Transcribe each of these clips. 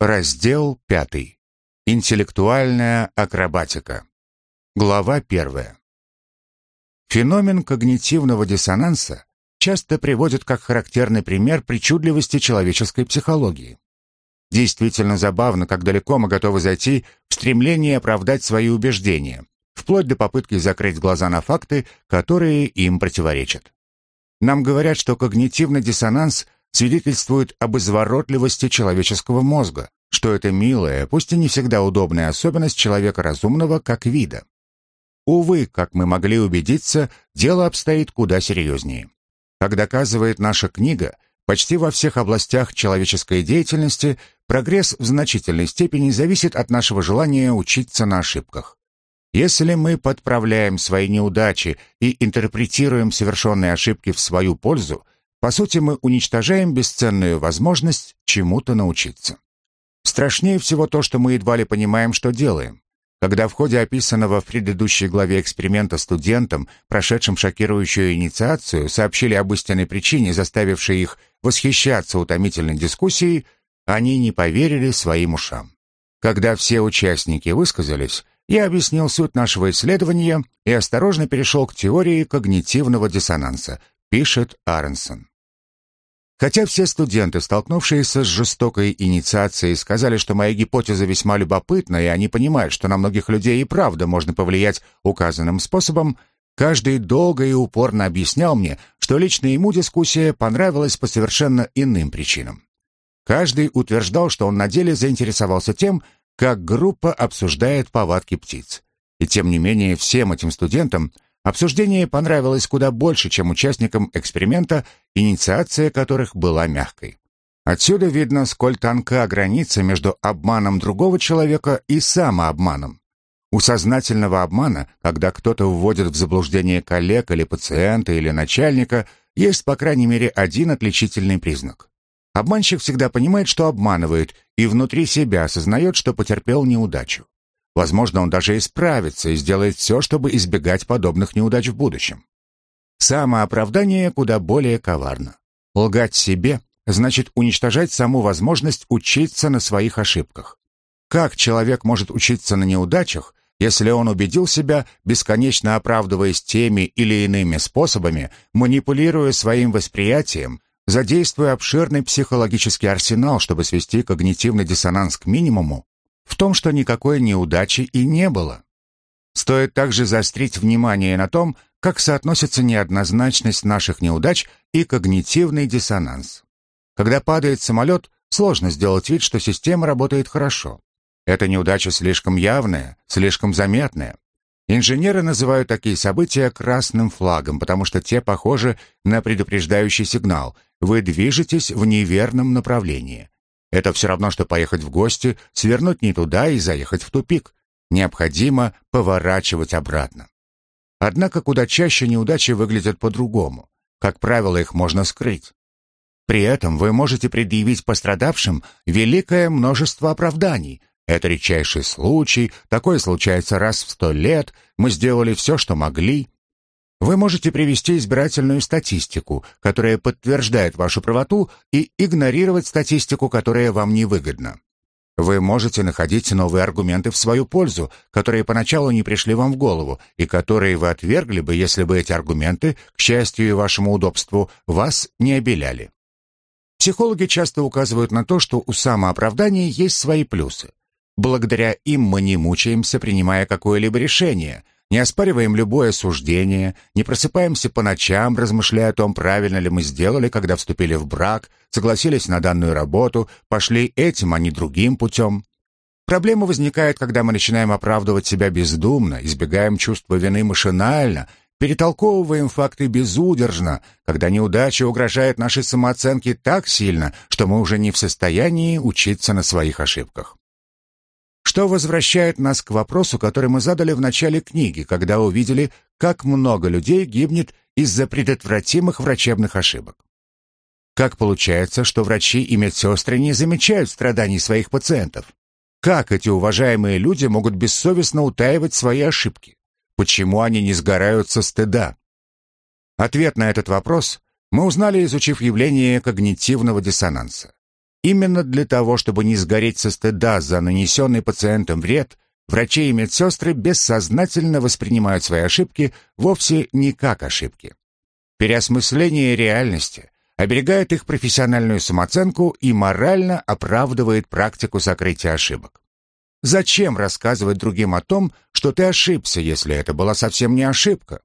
Раздел 5. Интеллектуальная акробатика. Глава 1. Феномен когнитивного диссонанса часто приводят как характерный пример причудливости человеческой психологии. Действительно забавно, как далеко мы готовы зайти в стремлении оправдать свои убеждения, вплоть до попытки закрыть глаза на факты, которые им противоречат. Нам говорят, что когнитивный диссонанс свидетельствует об изворотливости человеческого мозга, что это милая, пусть и не всегда удобная особенность человека разумного как вида. Увы, как мы могли убедиться, дело обстоит куда серьезнее. Как доказывает наша книга, почти во всех областях человеческой деятельности прогресс в значительной степени зависит от нашего желания учиться на ошибках. Если мы подправляем свои неудачи и интерпретируем совершенные ошибки в свою пользу, по сути мы уничтожаем бесценную возможность чему-то научиться. Страшнее всего то, что мы едва ли понимаем, что делаем. Когда в ходе описанного в предыдущей главе эксперимента студентам, прошедшим шокирующую инициацию, сообщили об истинной причине, заставившей их восхищаться утомительной дискуссией, они не поверили своим ушам. Когда все участники высказались, я объяснил суть нашего исследования и осторожно перешел к теории когнитивного диссонанса, пишет Аренсон. Хотя все студенты, столкнувшиеся с жестокой инициацией, сказали, что моя гипотеза весьма любопытна, и они понимают, что на многих людей и правда можно повлиять указанным способом, каждый долго и упорно объяснял мне, что лично ему дискуссия понравилась по совершенно иным причинам. Каждый утверждал, что он на деле заинтересовался тем, как группа обсуждает повадки птиц. И тем не менее всем этим студентам обсуждение понравилось куда больше, чем участникам эксперимента, инициация которых была мягкой. Отсюда видно, сколь тонка граница между обманом другого человека и самообманом. У сознательного обмана, когда кто-то вводит в заблуждение коллег или пациента или начальника, есть, по крайней мере, один отличительный признак. Обманщик всегда понимает, что обманывает, и внутри себя осознает, что потерпел неудачу. Возможно, он даже исправится и сделает все, чтобы избегать подобных неудач в будущем. Самооправдание куда более коварно. Лгать себе значит уничтожать саму возможность учиться на своих ошибках. Как человек может учиться на неудачах, если он убедил себя, бесконечно оправдываясь теми или иными способами, манипулируя своим восприятием, задействуя обширный психологический арсенал, чтобы свести когнитивный диссонанс к минимуму, в том, что никакой неудачи и не было. Стоит также заострить внимание на том, как соотносится неоднозначность наших неудач и когнитивный диссонанс. Когда падает самолет, сложно сделать вид, что система работает хорошо. Эта неудача слишком явная, слишком заметная. Инженеры называют такие события красным флагом, потому что те похожи на предупреждающий сигнал – вы движетесь в неверном направлении. Это все равно, что поехать в гости, свернуть не туда и заехать в тупик. Необходимо поворачивать обратно. Однако куда чаще неудачи выглядят по-другому. Как правило, их можно скрыть. При этом вы можете предъявить пострадавшим великое множество оправданий. Это редчайший случай, такое случается раз в сто лет, мы сделали все, что могли. Вы можете привести избирательную статистику, которая подтверждает вашу правоту, и игнорировать статистику, которая вам невыгодна. Вы можете находить новые аргументы в свою пользу, которые поначалу не пришли вам в голову, и которые вы отвергли бы, если бы эти аргументы, к счастью и вашему удобству, вас не обеляли. Психологи часто указывают на то, что у самооправдания есть свои плюсы. Благодаря им мы не мучаемся, принимая какое-либо решение – не оспариваем любое суждение, не просыпаемся по ночам, размышляя о том, правильно ли мы сделали, когда вступили в брак, согласились на данную работу, пошли этим, а не другим путем. Проблема возникает, когда мы начинаем оправдывать себя бездумно, избегаем чувства вины машинально, перетолковываем факты безудержно, когда неудача угрожает нашей самооценке так сильно, что мы уже не в состоянии учиться на своих ошибках. Что возвращает нас к вопросу, который мы задали в начале книги, когда увидели, как много людей гибнет из-за предотвратимых врачебных ошибок. Как получается, что врачи и медсестры не замечают страданий своих пациентов? Как эти уважаемые люди могут бессовестно утаивать свои ошибки? Почему они не сгорают со стыда? Ответ на этот вопрос мы узнали, изучив явление когнитивного диссонанса. Именно для того, чтобы не сгореть со стыда за нанесенный пациентам вред, врачи и медсестры бессознательно воспринимают свои ошибки вовсе не как ошибки. Переосмысление реальности оберегает их профессиональную самооценку и морально оправдывает практику сокрытия ошибок. Зачем рассказывать другим о том, что ты ошибся, если это была совсем не ошибка?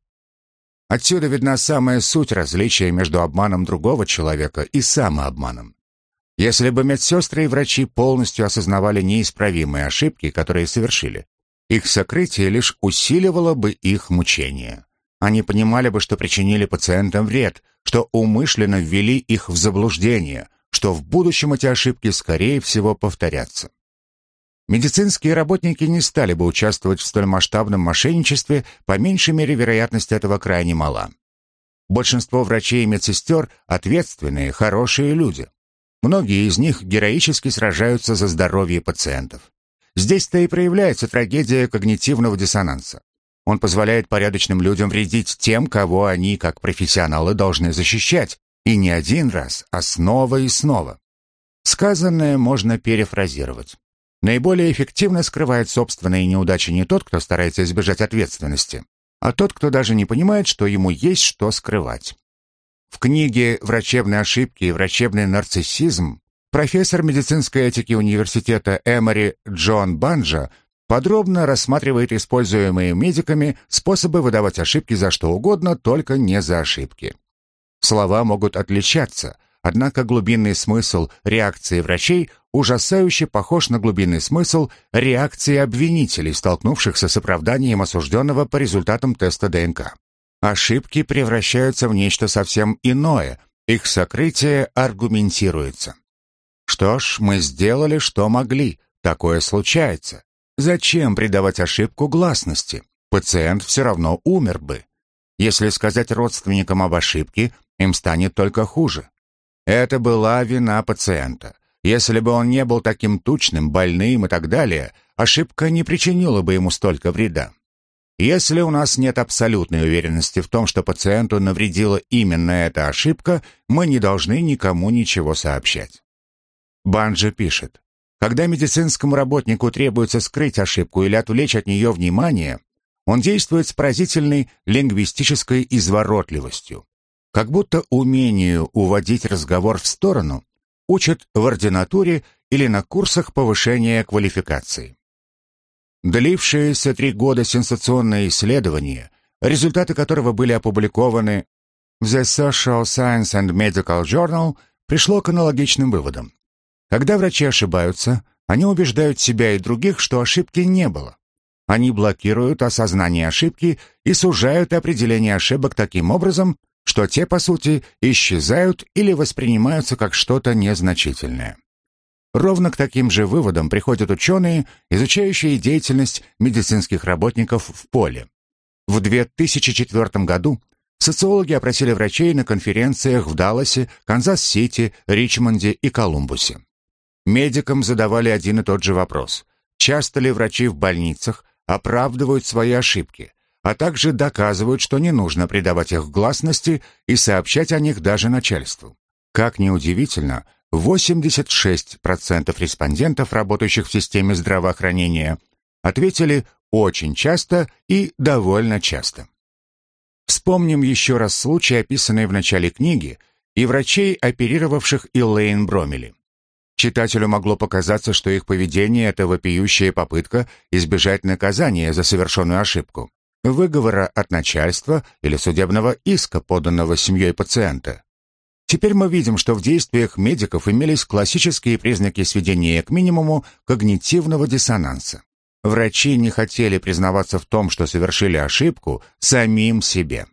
Отсюда видна самая суть различия между обманом другого человека и самообманом. Если бы медсестры и врачи полностью осознавали неисправимые ошибки, которые совершили, их сокрытие лишь усиливало бы их мучения. Они понимали бы, что причинили пациентам вред, что умышленно ввели их в заблуждение, что в будущем эти ошибки, скорее всего, повторятся. Медицинские работники не стали бы участвовать в столь масштабном мошенничестве, по меньшей мере вероятность этого крайне мала. Большинство врачей и медсестер – ответственные, хорошие люди. Многие из них героически сражаются за здоровье пациентов. Здесь-то и проявляется трагедия когнитивного диссонанса. Он позволяет порядочным людям вредить тем, кого они, как профессионалы, должны защищать, и не один раз, а снова и снова. Сказанное можно перефразировать. Наиболее эффективно скрывает собственные неудачи не тот, кто старается избежать ответственности, а тот, кто даже не понимает, что ему есть что скрывать. В книге «Врачебные ошибки и врачебный нарциссизм» профессор медицинской этики университета Эмори Джон Банджа подробно рассматривает используемые медиками способы выдавать ошибки за что угодно, только не за ошибки. Слова могут отличаться, однако глубинный смысл реакции врачей ужасающе похож на глубинный смысл реакции обвинителей, столкнувшихся с оправданием осужденного по результатам теста ДНК. Ошибки превращаются в нечто совсем иное, их сокрытие аргументируется. Что ж, мы сделали, что могли, такое случается. Зачем придавать ошибку гласности? Пациент все равно умер бы. Если сказать родственникам об ошибке, им станет только хуже. Это была вина пациента. Если бы он не был таким тучным, больным и так далее, ошибка не причинила бы ему столько вреда. Если у нас нет абсолютной уверенности в том, что пациенту навредила именно эта ошибка, мы не должны никому ничего сообщать. Банджи пишет, когда медицинскому работнику требуется скрыть ошибку или отвлечь от нее внимание, он действует с поразительной лингвистической изворотливостью. Как будто умению уводить разговор в сторону учат в ординатуре или на курсах повышения квалификации. Длившееся три года сенсационное исследование, результаты которого были опубликованы в The Social Science and Medical Journal, пришло к аналогичным выводам. Когда врачи ошибаются, они убеждают себя и других, что ошибки не было. Они блокируют осознание ошибки и сужают определение ошибок таким образом, что те, по сути, исчезают или воспринимаются как что-то незначительное. Ровно к таким же выводам приходят ученые, изучающие деятельность медицинских работников в поле. В 2004 году социологи опросили врачей на конференциях в Далласе, Канзас-Сити, Ричмонде и Колумбусе. Медикам задавали один и тот же вопрос. Часто ли врачи в больницах оправдывают свои ошибки, а также доказывают, что не нужно придавать их гласности и сообщать о них даже начальству? Как ни удивительно, 86% респондентов, работающих в системе здравоохранения, ответили очень часто и довольно часто. Вспомним еще раз случай, описанный в начале книги, и врачей, оперировавших Элейн Бромели. Читателю могло показаться, что их поведение – это вопиющая попытка избежать наказания за совершенную ошибку, выговора от начальства или судебного иска, поданного семьей пациента. Теперь мы видим, что в действиях медиков имелись классические признаки сведения к минимуму когнитивного диссонанса. Врачи не хотели признаваться в том, что совершили ошибку, самим себе.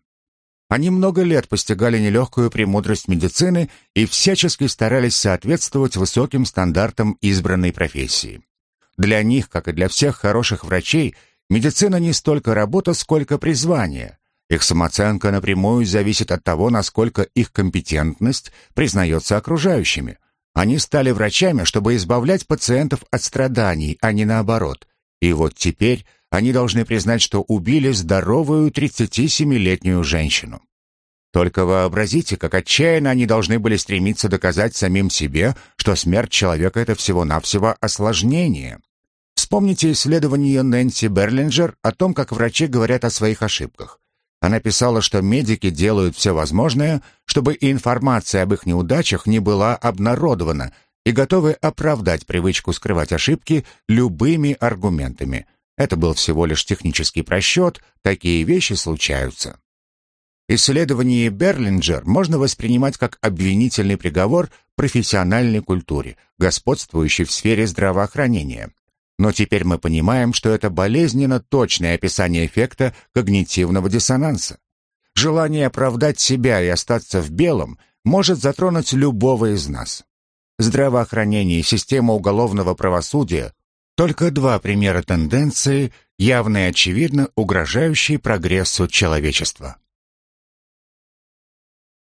Они много лет постигали нелегкую премудрость медицины и всячески старались соответствовать высоким стандартам избранной профессии. Для них, как и для всех хороших врачей, медицина не столько работа, сколько призвание. Их самооценка напрямую зависит от того, насколько их компетентность признается окружающими. Они стали врачами, чтобы избавлять пациентов от страданий, а не наоборот. И вот теперь они должны признать, что убили здоровую 37-летнюю женщину. Только вообразите, как отчаянно они должны были стремиться доказать самим себе, что смерть человека — это всего-навсего осложнение. Вспомните исследование Нэнси Берлинджер о том, как врачи говорят о своих ошибках. Она писала, что медики делают все возможное, чтобы информация об их неудачах не была обнародована, и готовы оправдать привычку скрывать ошибки любыми аргументами. Это был всего лишь технический просчет, такие вещи случаются. Исследование Берлинджер можно воспринимать как обвинительный приговор профессиональной культуре, господствующей в сфере здравоохранения. Но теперь мы понимаем, что это болезненно точное описание эффекта когнитивного диссонанса. Желание оправдать себя и остаться в белом может затронуть любого из нас. Здравоохранение и система уголовного правосудия – только два примера тенденции, явно и очевидно угрожающие прогрессу человечества.